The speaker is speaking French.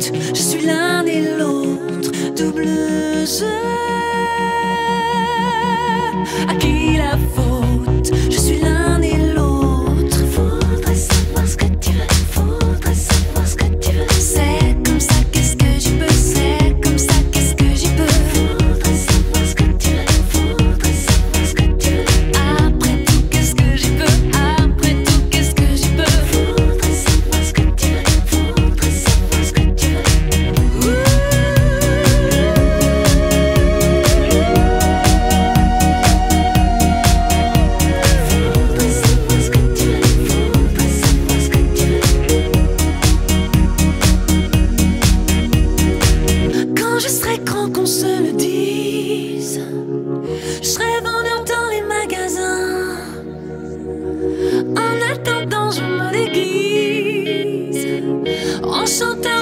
je suis l'un et l'autre, double jeu. se le dise. Je vendeur dans les magasins. En attendant, je me déguise. En chantant.